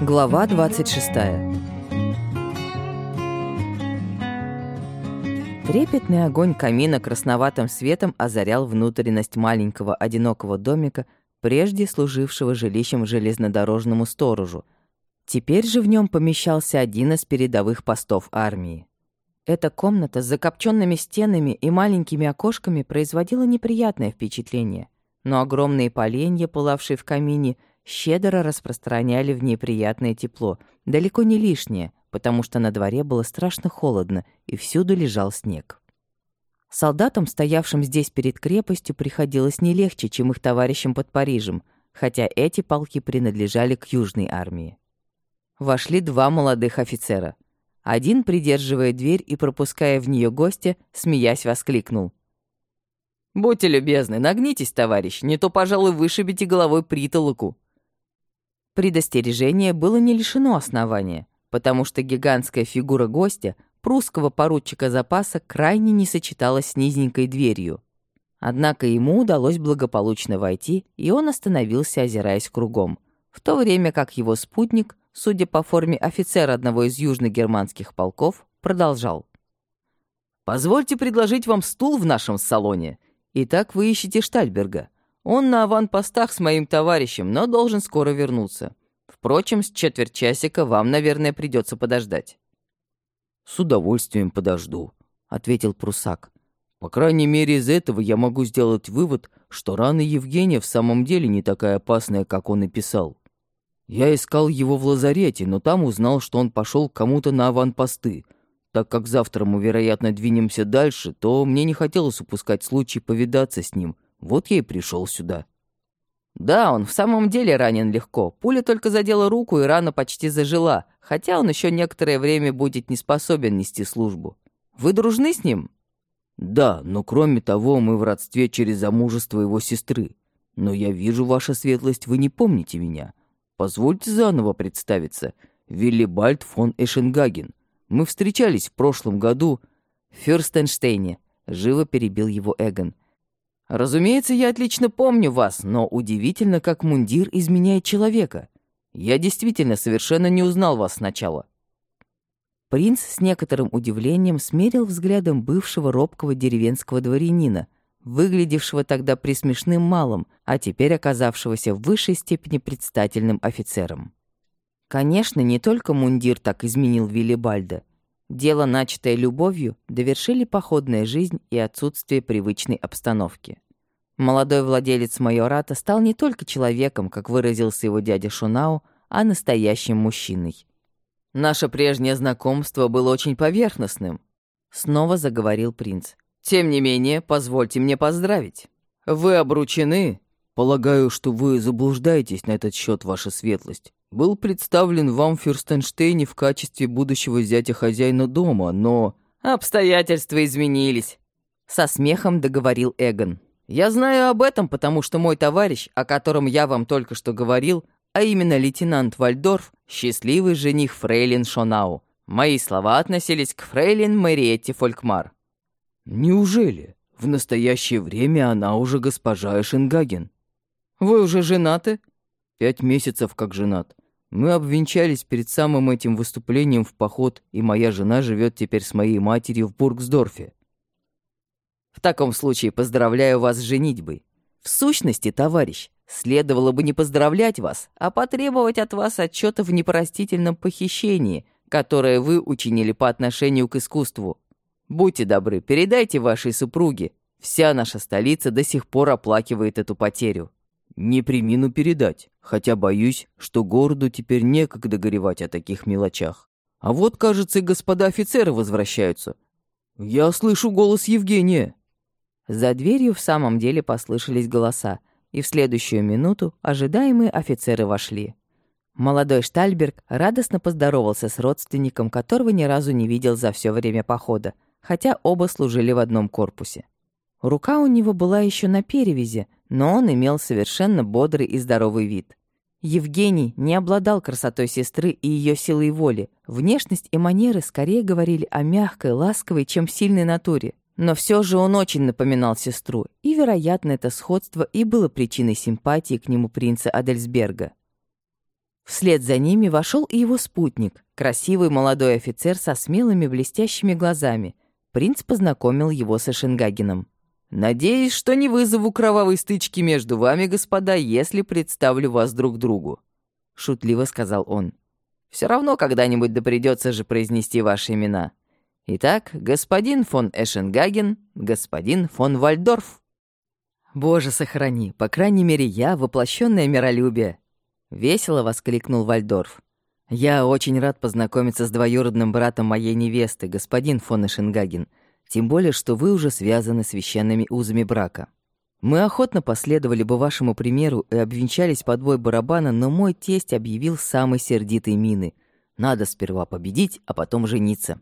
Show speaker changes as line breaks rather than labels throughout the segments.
Глава 26 Трепетный огонь камина красноватым светом озарял внутренность маленького одинокого домика, прежде служившего жилищем железнодорожному сторожу. Теперь же в нем помещался один из передовых постов армии. Эта комната с закопченными стенами и маленькими окошками производила неприятное впечатление, но огромные поленья, пылавшие в камине, щедро распространяли в ней приятное тепло, далеко не лишнее, потому что на дворе было страшно холодно, и всюду лежал снег. Солдатам, стоявшим здесь перед крепостью, приходилось не легче, чем их товарищам под Парижем, хотя эти полки принадлежали к Южной армии. Вошли два молодых офицера. Один, придерживая дверь и пропуская в нее гостя, смеясь, воскликнул. «Будьте любезны, нагнитесь, товарищ, не то, пожалуй, вышибите головой притолоку». Предостережение было не лишено основания, потому что гигантская фигура гостя, прусского поручика запаса, крайне не сочеталась с низенькой дверью. Однако ему удалось благополучно войти, и он остановился, озираясь кругом, в то время как его спутник — судя по форме офицера одного из южногерманских полков, продолжал. «Позвольте предложить вам стул в нашем салоне. Итак, вы ищете Штальберга. Он на аванпостах с моим товарищем, но должен скоро вернуться. Впрочем, с четверть часика вам, наверное, придется подождать». «С удовольствием подожду», — ответил прусак. «По крайней мере, из этого я могу сделать вывод, что рана Евгения в самом деле не такая опасная, как он и писал». Я искал его в лазарете, но там узнал, что он пошел к кому-то на аванпосты. Так как завтра мы, вероятно, двинемся дальше, то мне не хотелось упускать случай повидаться с ним. Вот я и пришел сюда. Да, он в самом деле ранен легко. Пуля только задела руку, и рана почти зажила, хотя он еще некоторое время будет не способен нести службу. Вы дружны с ним? Да, но кроме того, мы в родстве через замужество его сестры. Но я вижу, ваша светлость, вы не помните меня. Позвольте заново представиться. Виллибальд фон Эшенгаген. Мы встречались в прошлом году в Фюрстенштейне. Живо перебил его Эгон. Разумеется, я отлично помню вас, но удивительно, как мундир изменяет человека. Я действительно совершенно не узнал вас сначала. Принц с некоторым удивлением смерил взглядом бывшего робкого деревенского дворянина, выглядевшего тогда присмешным малым, а теперь оказавшегося в высшей степени предстательным офицером. Конечно, не только мундир так изменил Виллибальда. Дело, начатое любовью, довершили походная жизнь и отсутствие привычной обстановки. Молодой владелец майората стал не только человеком, как выразился его дядя Шунау, а настоящим мужчиной. «Наше прежнее знакомство было очень поверхностным», — снова заговорил принц. Тем не менее, позвольте мне поздравить. Вы обручены. Полагаю, что вы заблуждаетесь на этот счет, ваша светлость. Был представлен вам в Фюрстенштейне в качестве будущего зятя хозяина дома, но... Обстоятельства изменились. Со смехом договорил Эгон. Я знаю об этом, потому что мой товарищ, о котором я вам только что говорил, а именно лейтенант Вальдорф, счастливый жених Фрейлин Шонау. Мои слова относились к Фрейлин Мариетте Фолькмар. «Неужели? В настоящее время она уже госпожа Эшенгаген». «Вы уже женаты?» «Пять месяцев как женат. Мы обвенчались перед самым этим выступлением в поход, и моя жена живет теперь с моей матерью в Бургсдорфе». «В таком случае поздравляю вас с женитьбой. В сущности, товарищ, следовало бы не поздравлять вас, а потребовать от вас отчета в непростительном похищении, которое вы учинили по отношению к искусству. Будьте добры, передайте вашей супруге. Вся наша столица до сих пор оплакивает эту потерю. Не примину передать, хотя боюсь, что городу теперь некогда горевать о таких мелочах. А вот, кажется, и господа офицеры возвращаются. Я слышу голос Евгения. За дверью в самом деле послышались голоса, и в следующую минуту ожидаемые офицеры вошли. Молодой Штальберг радостно поздоровался с родственником, которого ни разу не видел за все время похода, хотя оба служили в одном корпусе. Рука у него была еще на перевязи, но он имел совершенно бодрый и здоровый вид. Евгений не обладал красотой сестры и ее силой воли. Внешность и манеры скорее говорили о мягкой, ласковой, чем сильной натуре. Но все же он очень напоминал сестру, и, вероятно, это сходство и было причиной симпатии к нему принца Адельсберга. Вслед за ними вошел и его спутник, красивый молодой офицер со смелыми блестящими глазами. Принц познакомил его с Эшенгагеном. «Надеюсь, что не вызову кровавой стычки между вами, господа, если представлю вас друг другу», — шутливо сказал он. «Все равно когда-нибудь да придется же произнести ваши имена. Итак, господин фон Эшенгаген, господин фон Вальдорф». «Боже, сохрани, по крайней мере, я воплощенное миролюбие», — весело воскликнул Вальдорф. «Я очень рад познакомиться с двоюродным братом моей невесты, господин фон Эшенгаген, тем более, что вы уже связаны священными узами брака. Мы охотно последовали бы вашему примеру и обвенчались под бой барабана, но мой тесть объявил самой сердитой мины. Надо сперва победить, а потом жениться.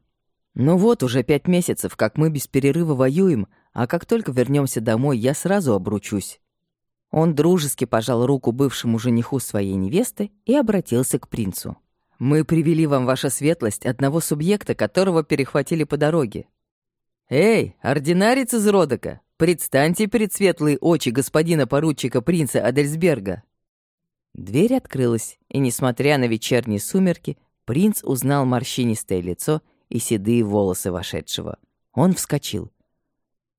Ну вот, уже пять месяцев, как мы без перерыва воюем, а как только вернемся домой, я сразу обручусь». Он дружески пожал руку бывшему жениху своей невесты и обратился к принцу. «Мы привели вам, ваша светлость, одного субъекта, которого перехватили по дороге. Эй, ординарец из Родока, предстаньте перед светлые очи господина поручика принца Адельсберга». Дверь открылась, и, несмотря на вечерние сумерки, принц узнал морщинистое лицо и седые волосы вошедшего. Он вскочил.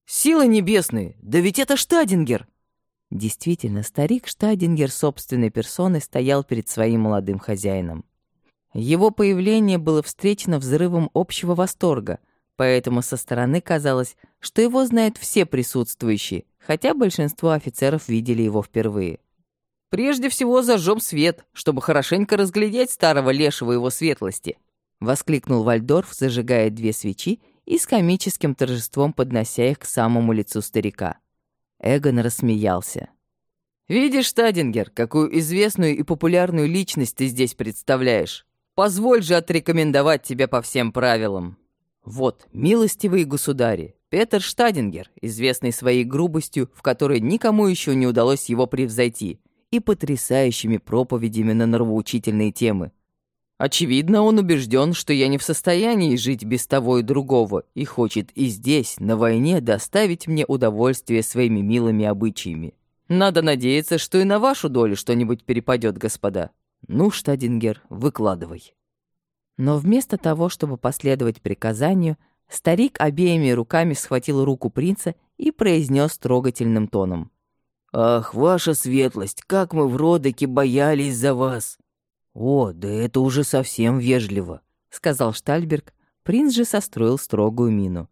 «Силы небесные! Да ведь это Штадингер!» Действительно, старик Штадингер собственной персоной стоял перед своим молодым хозяином. Его появление было встречено взрывом общего восторга, поэтому со стороны казалось, что его знают все присутствующие, хотя большинство офицеров видели его впервые. «Прежде всего зажжем свет, чтобы хорошенько разглядеть старого лешего его светлости», — воскликнул Вальдорф, зажигая две свечи и с комическим торжеством поднося их к самому лицу старика. Эгон рассмеялся. «Видишь, Стадингер, какую известную и популярную личность ты здесь представляешь. Позволь же отрекомендовать тебя по всем правилам. Вот, милостивые государи, Петер Штадингер, известный своей грубостью, в которой никому еще не удалось его превзойти, и потрясающими проповедями на нравоучительные темы, Очевидно, он убежден, что я не в состоянии жить без того и другого, и хочет и здесь, на войне, доставить мне удовольствие своими милыми обычаями. Надо надеяться, что и на вашу долю что-нибудь перепадет, господа. Ну, Штадингер, выкладывай». Но вместо того, чтобы последовать приказанию, старик обеими руками схватил руку принца и произнес трогательным тоном. «Ах, ваша светлость, как мы в Родоке боялись за вас! «О, да это уже совсем вежливо», — сказал Штальберг. Принц же состроил строгую мину.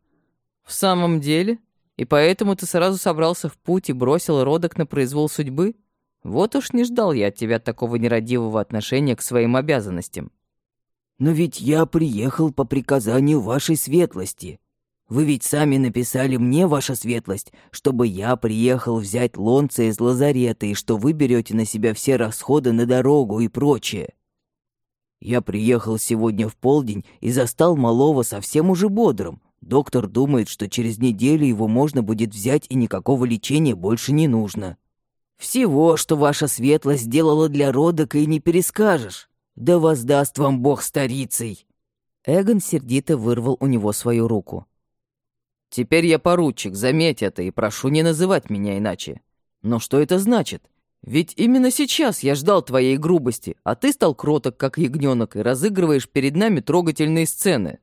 «В самом деле? И поэтому ты сразу собрался в путь и бросил родок на произвол судьбы? Вот уж не ждал я от тебя такого нерадивого отношения к своим обязанностям». «Но ведь я приехал по приказанию вашей светлости. Вы ведь сами написали мне, ваша светлость, чтобы я приехал взять лонца из лазарета и что вы берете на себя все расходы на дорогу и прочее. Я приехал сегодня в полдень и застал малого совсем уже бодрым. Доктор думает, что через неделю его можно будет взять и никакого лечения больше не нужно. Всего, что ваша светлость сделала для родока, и не перескажешь. Да воздаст вам Бог старицей!» Эгон сердито вырвал у него свою руку. Теперь я поручик, заметь это, и прошу не называть меня иначе. Но что это значит? Ведь именно сейчас я ждал твоей грубости, а ты стал кроток, как ягненок, и разыгрываешь перед нами трогательные сцены.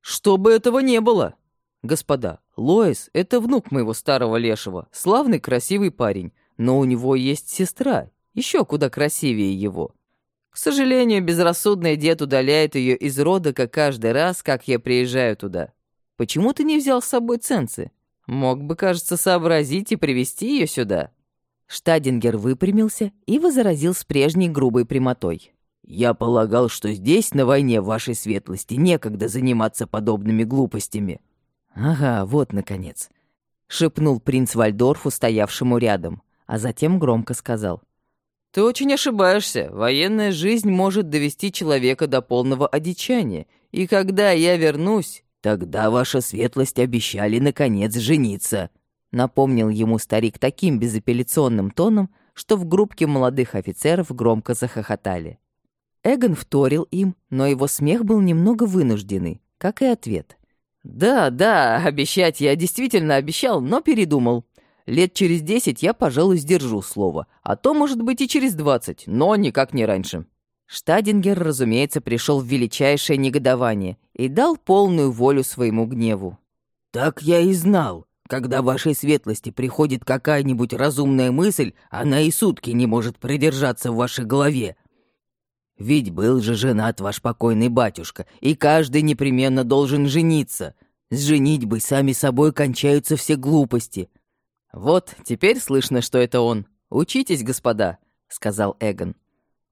Чтобы этого не было! Господа, Лоис — это внук моего старого лешего, славный красивый парень, но у него есть сестра, еще куда красивее его. К сожалению, безрассудный дед удаляет ее из рода, как каждый раз, как я приезжаю туда. Почему ты не взял с собой ценцы? Мог бы, кажется, сообразить и привести ее сюда». Штадингер выпрямился и возразил с прежней грубой прямотой. «Я полагал, что здесь, на войне вашей светлости, некогда заниматься подобными глупостями». «Ага, вот, наконец», — шепнул принц Вальдорфу, стоявшему рядом, а затем громко сказал. «Ты очень ошибаешься. Военная жизнь может довести человека до полного одичания, и когда я вернусь, «Тогда ваша светлость обещали, наконец, жениться», — напомнил ему старик таким безапелляционным тоном, что в группке молодых офицеров громко захохотали. Эгон вторил им, но его смех был немного вынужденный, как и ответ. «Да, да, обещать я действительно обещал, но передумал. Лет через десять я, пожалуй, сдержу слово, а то, может быть, и через двадцать, но никак не раньше». Штадингер, разумеется, пришел в величайшее негодование и дал полную волю своему гневу.
«Так я и знал. Когда вашей светлости приходит какая-нибудь разумная мысль, она и сутки не может продержаться в вашей голове. Ведь был же женат ваш покойный батюшка, и каждый непременно должен жениться. С женитьбой сами собой кончаются все глупости».
«Вот, теперь слышно, что это он. Учитесь, господа», — сказал Эгон.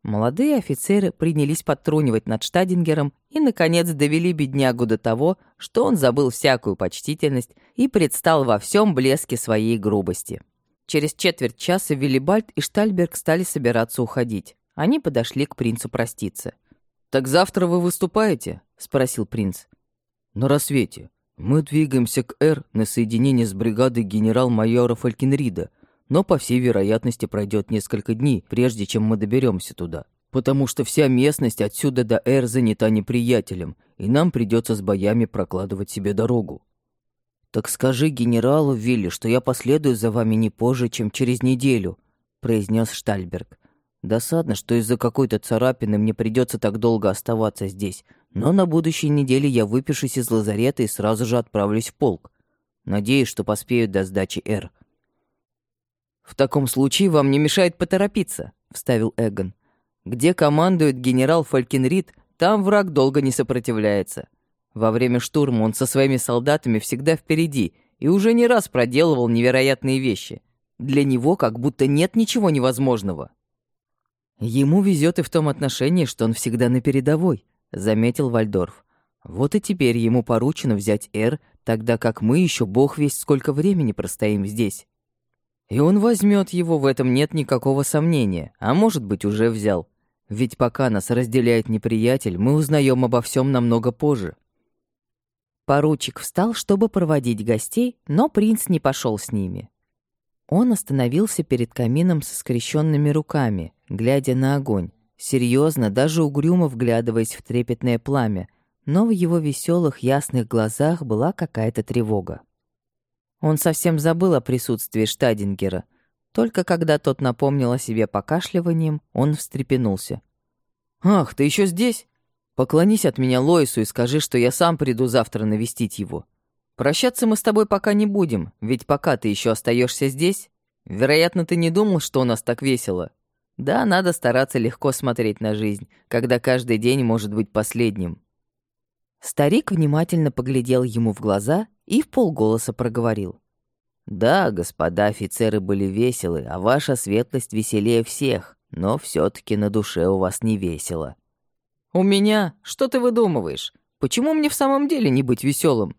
Молодые офицеры принялись подтрунивать над Штадингером и, наконец, довели беднягу до того, что он забыл всякую почтительность и предстал во всем блеске своей грубости. Через четверть часа Виллибальд и Штальберг стали собираться уходить. Они подошли к принцу проститься. «Так завтра вы выступаете?» — спросил принц.
«На рассвете. Мы двигаемся к Р на соединение с бригадой генерал-майора Фалькенрида, но, по всей вероятности, пройдет несколько дней, прежде чем мы доберемся туда. Потому что вся местность отсюда до Эр занята неприятелем, и нам придется с боями прокладывать себе дорогу. «Так скажи генералу Вилли, что я последую за вами не позже, чем через неделю», — произнес Штальберг. «Досадно, что из-за какой-то царапины мне придется так долго оставаться здесь, но на будущей неделе я выпишусь из лазарета и сразу же отправлюсь в полк. Надеюсь, что поспею до сдачи Р».
«В таком случае вам не мешает поторопиться», — вставил Эгон. «Где командует генерал Фалькенрид, там враг долго не сопротивляется. Во время штурма он со своими солдатами всегда впереди и уже не раз проделывал невероятные вещи. Для него как будто нет ничего невозможного». «Ему везет и в том отношении, что он всегда на передовой», — заметил Вальдорф. «Вот и теперь ему поручено взять Эр, тогда как мы еще бог весь сколько времени простоим здесь». И он возьмет его, в этом нет никакого сомнения, а может быть, уже взял. Ведь пока нас разделяет неприятель, мы узнаем обо всем намного позже. Поручик встал, чтобы проводить гостей, но принц не пошел с ними. Он остановился перед камином со скрещенными руками, глядя на огонь, серьезно, даже угрюмо вглядываясь в трепетное пламя, но в его веселых ясных глазах была какая-то тревога. Он совсем забыл о присутствии Штадингера. Только когда тот напомнил о себе покашливанием, он встрепенулся. «Ах, ты еще здесь? Поклонись от меня Лоису и скажи, что я сам приду завтра навестить его. Прощаться мы с тобой пока не будем, ведь пока ты еще остаешься здесь, вероятно, ты не думал, что у нас так весело. Да, надо стараться легко смотреть на жизнь, когда каждый день может быть последним». Старик внимательно поглядел ему в глаза и в полголоса проговорил. «Да, господа офицеры были веселы, а ваша светлость веселее всех, но все таки на душе у вас не весело». «У меня? Что ты выдумываешь? Почему мне в самом деле не быть веселым?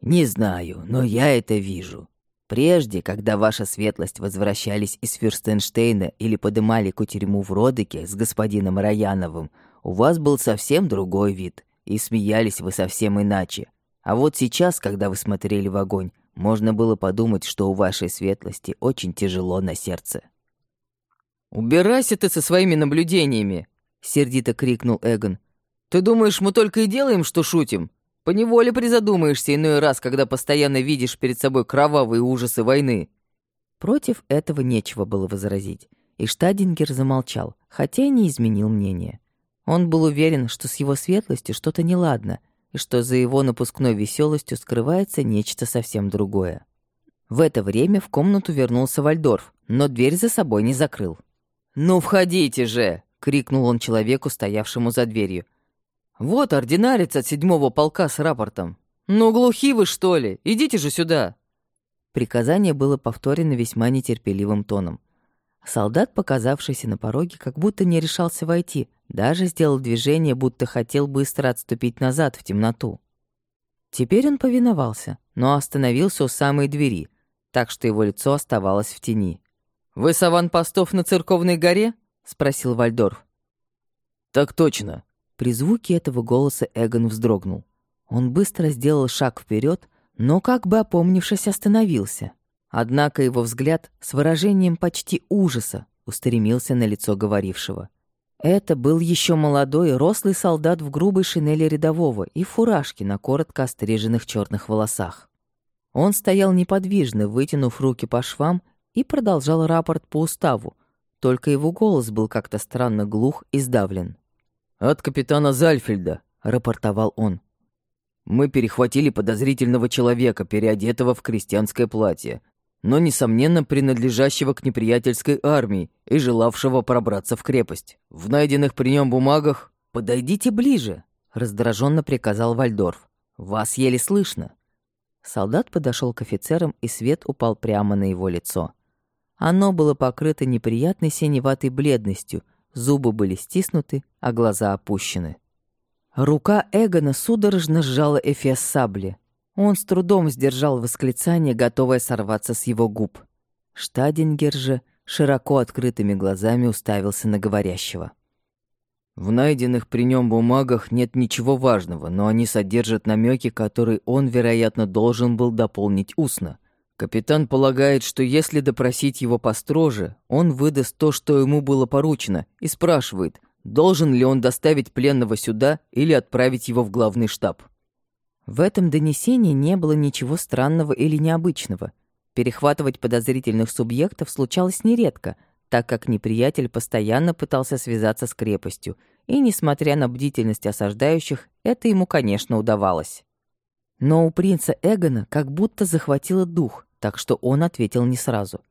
«Не знаю, но я это вижу. Прежде, когда ваша светлость возвращались из Фюрстенштейна или подымали кутерьму в Родыке с господином Раяновым, у вас был совсем другой вид, и смеялись вы совсем иначе. А вот сейчас, когда вы смотрели в огонь, можно было подумать, что у вашей светлости очень тяжело на сердце.
«Убирайся ты со своими наблюдениями!» — сердито крикнул Эгон. «Ты думаешь, мы только и делаем, что шутим? Поневоле призадумаешься иной раз, когда постоянно видишь перед собой кровавые ужасы войны». Против этого нечего было возразить, и Штадингер замолчал, хотя и не изменил мнение. Он был уверен, что с его светлостью что-то неладно — и что за его напускной веселостью скрывается нечто совсем другое. В это время в комнату вернулся Вальдорф, но дверь за собой не закрыл. «Ну, входите же!» — крикнул он человеку, стоявшему за дверью. «Вот ординарец от седьмого полка с рапортом. Ну, глухи вы, что ли? Идите же сюда!» Приказание было повторено весьма нетерпеливым тоном. Солдат, показавшийся на пороге, как будто не решался войти, даже сделал движение, будто хотел быстро отступить назад в темноту. Теперь он повиновался, но остановился у самой двери, так что его лицо оставалось в тени. «Вы с аванпостов на Церковной горе?» — спросил Вальдорф.
«Так точно».
При звуке этого голоса Эгон вздрогнул. Он быстро сделал шаг вперед, но, как бы опомнившись, остановился. Однако его взгляд с выражением почти ужаса устремился на лицо говорившего. Это был еще молодой, рослый солдат в грубой шинели рядового и фуражке на коротко остриженных черных волосах. Он стоял неподвижно, вытянув руки по швам и продолжал рапорт по уставу, только его голос был как-то странно глух и сдавлен.
«От капитана Зальфельда», — рапортовал он. «Мы перехватили подозрительного человека, переодетого в крестьянское платье, но, несомненно, принадлежащего к неприятельской армии и желавшего пробраться в крепость. В найденных при нем бумагах
«Подойдите ближе», — раздраженно приказал Вальдорф. «Вас еле слышно». Солдат подошел к офицерам, и свет упал прямо на его лицо. Оно было покрыто неприятной синеватой бледностью, зубы были стиснуты, а глаза опущены. Рука Эгона судорожно сжала эфес сабли. Он с трудом сдержал восклицание, готовое сорваться с его губ. Штадингер же широко открытыми глазами уставился на говорящего.
В найденных при нем бумагах нет ничего важного, но они содержат намеки, которые он, вероятно, должен был дополнить устно. Капитан полагает, что если допросить его построже, он выдаст то, что ему было поручено, и спрашивает, должен ли он доставить пленного сюда или отправить его в главный штаб.
В этом донесении не было ничего странного или необычного. Перехватывать подозрительных субъектов случалось нередко, так как неприятель постоянно пытался связаться с крепостью, и, несмотря на бдительность осаждающих, это ему, конечно, удавалось. Но у принца Эгона как будто захватило дух, так что он ответил не сразу.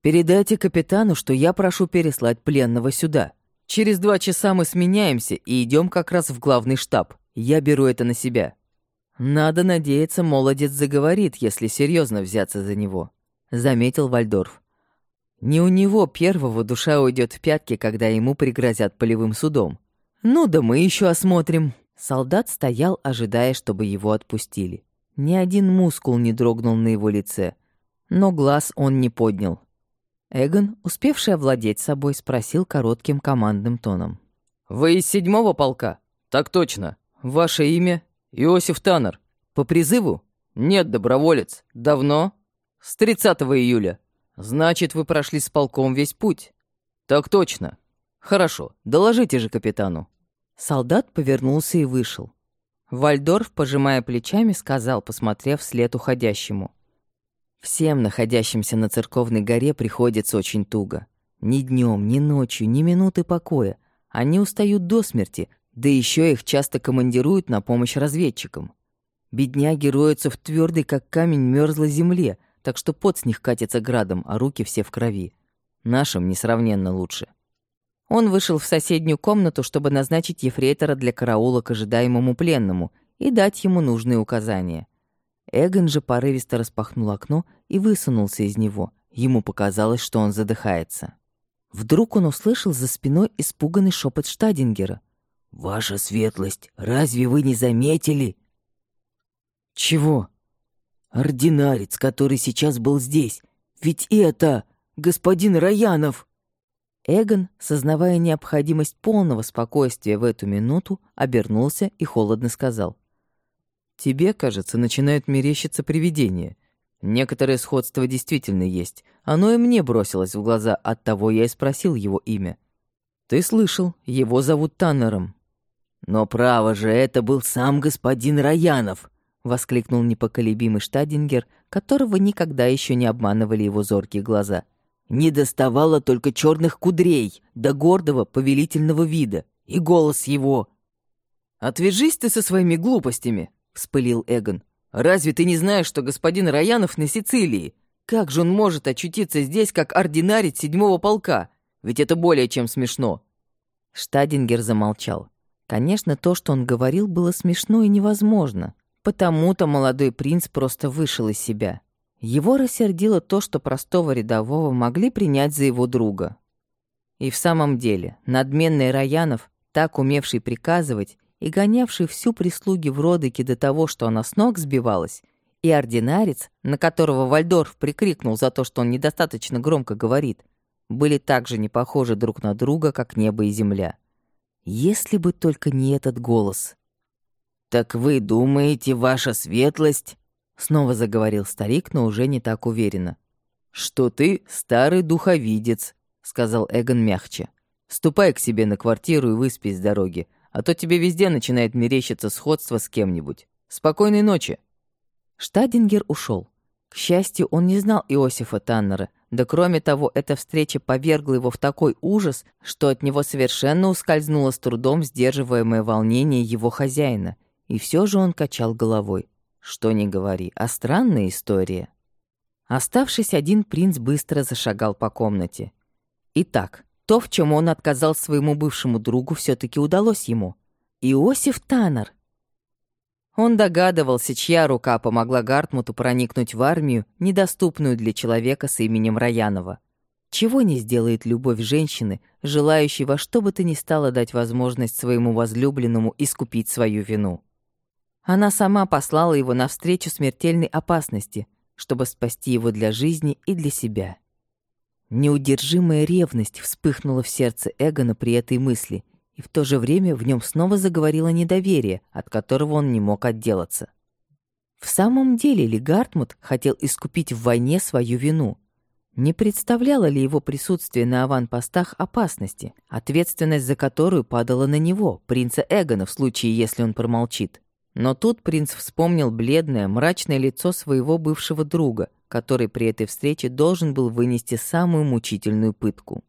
«Передайте капитану, что я прошу переслать пленного сюда. Через два часа мы сменяемся и идем как раз в главный штаб. Я беру это на себя. Надо надеяться, молодец заговорит, если серьезно взяться за него», — заметил Вальдорф. Не у него первого душа уйдет в пятки, когда ему пригрозят полевым судом. Ну да мы еще осмотрим. Солдат стоял, ожидая, чтобы его отпустили. Ни один мускул не дрогнул на его лице, но глаз он не поднял. Эгон, успевший овладеть собой, спросил коротким командным тоном.
«Вы из седьмого полка?» «Так точно. Ваше имя?» «Иосиф Таннер. По призыву?» «Нет, доброволец. Давно?» «С 30 июля». Значит, вы прошли с полком весь путь? Так точно. Хорошо, доложите же капитану.
Солдат повернулся и вышел. Вальдорф, пожимая плечами, сказал, посмотрев вслед уходящему. «Всем, находящимся на церковной горе, приходится очень туго. Ни днем, ни ночью, ни минуты покоя. Они устают до смерти, да еще их часто командируют на помощь разведчикам. Бедняги роются в твердой, как камень, мерзлой земле — так что пот с них катится градом, а руки все в крови. Нашим несравненно лучше. Он вышел в соседнюю комнату, чтобы назначить ефрейтора для караула к ожидаемому пленному и дать ему нужные указания. Эгон же порывисто распахнул окно и высунулся из него. Ему показалось, что он задыхается. Вдруг он услышал за спиной испуганный шепот Штадингера. «Ваша светлость, разве вы не заметили?»
«Чего?»
Ординарец, который сейчас был здесь. Ведь это господин Раянов. Эгон, сознавая необходимость полного спокойствия в эту минуту, обернулся и холодно сказал.
«Тебе, кажется, начинает мерещиться привидение. Некоторое сходство действительно есть. Оно и мне бросилось в глаза, оттого я и спросил его имя. Ты слышал, его зовут Таннером».
«Но право же, это был сам господин Раянов», — воскликнул непоколебимый Штадингер, которого никогда еще не обманывали его зоркие глаза. «Не доставало только черных кудрей, до гордого повелительного вида, и голос его...»
«Отвяжись ты со своими глупостями!» — вспылил Эгон. «Разве ты не знаешь, что господин Раянов на Сицилии? Как же он может очутиться здесь, как ординарец седьмого полка? Ведь это более чем смешно!»
Штадингер замолчал. Конечно, то, что он говорил, было смешно и невозможно. Потому-то молодой принц просто вышел из себя. Его рассердило то, что простого рядового могли принять за его друга. И в самом деле, надменный Раянов, так умевший приказывать и гонявший всю прислуги в Родыке до того, что она с ног сбивалась, и ординарец, на которого Вальдорф прикрикнул за то, что он недостаточно громко говорит, были так же не похожи друг на друга, как небо и земля. Если бы только не этот голос. «Так вы думаете, ваша светлость...» Снова заговорил старик, но уже не так уверенно. «Что ты старый духовидец», — сказал Эгон мягче. «Ступай к себе на квартиру и выспись с дороги, а то тебе везде начинает мерещиться сходство с кем-нибудь. Спокойной ночи!» Штадингер ушел. К счастью, он не знал Иосифа Таннера, Да кроме того, эта встреча повергла его в такой ужас, что от него совершенно ускользнуло с трудом сдерживаемое волнение его хозяина, и все же он качал головой. Что ни говори, а странная история. Оставшись один, принц быстро зашагал по комнате. Итак, то, в чем он отказал своему бывшему другу, все таки удалось ему. Иосиф Таннер. Он догадывался, чья рука помогла Гартмуту проникнуть в армию, недоступную для человека с именем Раянова. Чего не сделает любовь женщины, желающей во что бы то ни стало дать возможность своему возлюбленному искупить свою вину. Она сама послала его навстречу смертельной опасности, чтобы спасти его для жизни и для себя. Неудержимая ревность вспыхнула в сердце Эгона при этой мысли, и в то же время в нем снова заговорило недоверие, от которого он не мог отделаться. В самом деле ли Гартмут хотел искупить в войне свою вину? Не представляло ли его присутствие на аванпостах опасности, ответственность за которую падала на него, принца Эгона, в случае, если он промолчит? Но тут принц вспомнил бледное, мрачное лицо своего бывшего друга, который при этой встрече должен был вынести самую мучительную пытку.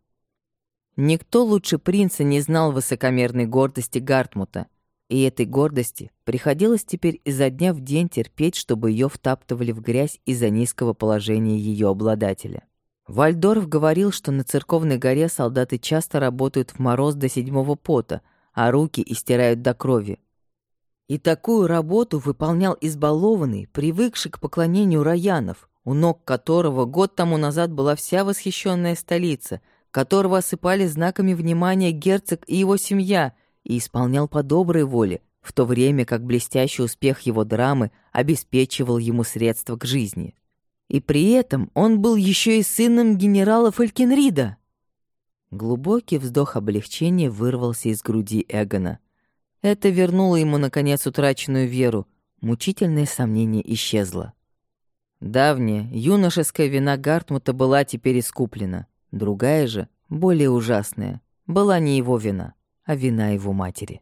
Никто лучше принца не знал высокомерной гордости Гартмута, и этой гордости приходилось теперь изо дня в день терпеть, чтобы ее втаптывали в грязь из-за низкого положения ее обладателя. Вальдорф говорил, что на церковной горе солдаты часто работают в мороз до седьмого пота, а руки истирают до крови, и такую работу выполнял избалованный, привыкший к поклонению Раянов, у ног которого год тому назад была вся восхищенная столица, которого осыпали знаками внимания герцог и его семья, и исполнял по доброй воле, в то время как блестящий успех его драмы обеспечивал ему средства к жизни. И при этом он был еще и сыном генерала Фалькенрида. Глубокий вздох облегчения вырвался из груди Эгона — это вернуло ему, наконец, утраченную веру. Мучительное сомнение исчезло. Давняя, юношеская вина Гартмута была теперь искуплена. Другая же, более ужасная, была не его вина, а вина его матери.